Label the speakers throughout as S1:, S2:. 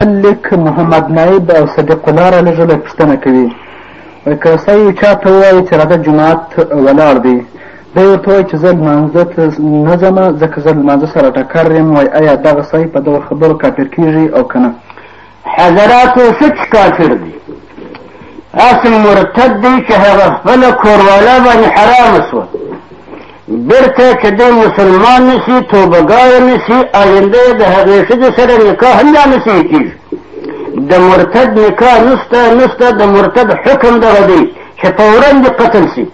S1: بل لیک محمد نایب او صدیق الله رالیږلی پوښتنه کوي که سړی یو چا ته ووایي چې راځه جومات ولاړ دی دی ورته وایي چې زه لمانځه ته نه ځم ځکه زه لمانځه سره ټکر یم وایي ایا دغه سړی په دغو خبرو کافر کېږي او که نه
S2: حضراتو سچ کافر دی اصل مرتد دی چې هغه خپله کوروالا باندې حرامه سوه بېرته که دی مسلمان نه شي، توبهګار نه شي، آینده یې د هغې ښځې سره نکاح هم بیا نه صحیح کېږي. د مرتد نکاح نشته، نشته د مرتد حکم دغه دی چې فورا دې قتل شي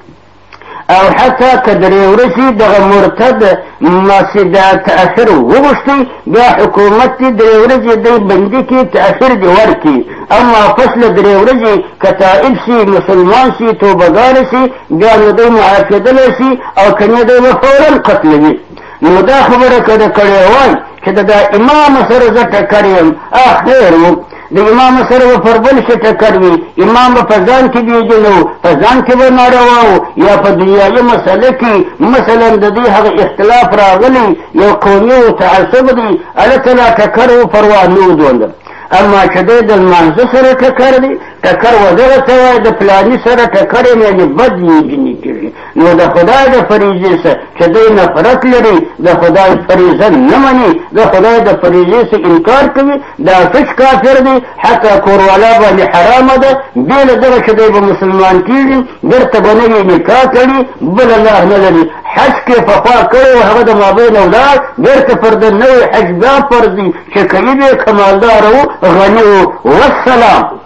S2: او حتی که درې ورځې دغه مرتد مسجده تأخیر وغوښتي بیا حکومت دې درې ورځې دی بندي کړي تأخیر دې ورکړي اما پس له درې ورځې که تائب شي مسلمان شي توبهګار شي بیا نو دی معاف کېدلی شي او که نه دی به فورا قتلوي نو دا خبره که د کړې وای چې د امام سره زه ټکر یم اخیر و د امام سره به پر بل شي ټکر وي امام به په ځان کې بېجنو په ځان کې به ناروا و یا په دنیایي مسله کې مثلا د دې هغه اختلاف راغلی یو قومي و تعصب دی هلته لا ټکر و پروا نه و دوندم اما چې دی د لمانځه سره ټکر دی ټکر وزره ته وایي د پلاني سره ټکر یې یعنې بد نیجنې کېږي نو د خدای د فریضې سره چې دی نفرت لري د خدای فریضه نه مني د خدای د فریضې سره انکار کوي دا فش کافر دی حتی کوروالا باندې حرامه ده بې له دغه چې دی به مسلمان کېږي درته به نه وي نکاح کړي بل الله نه لري حج کې پخوا کړی و هغه د مابۍ نه ولاړ بېرته پر د نوی حج دا فرض دي چې کوي به یې کمالدار و غني و والسلام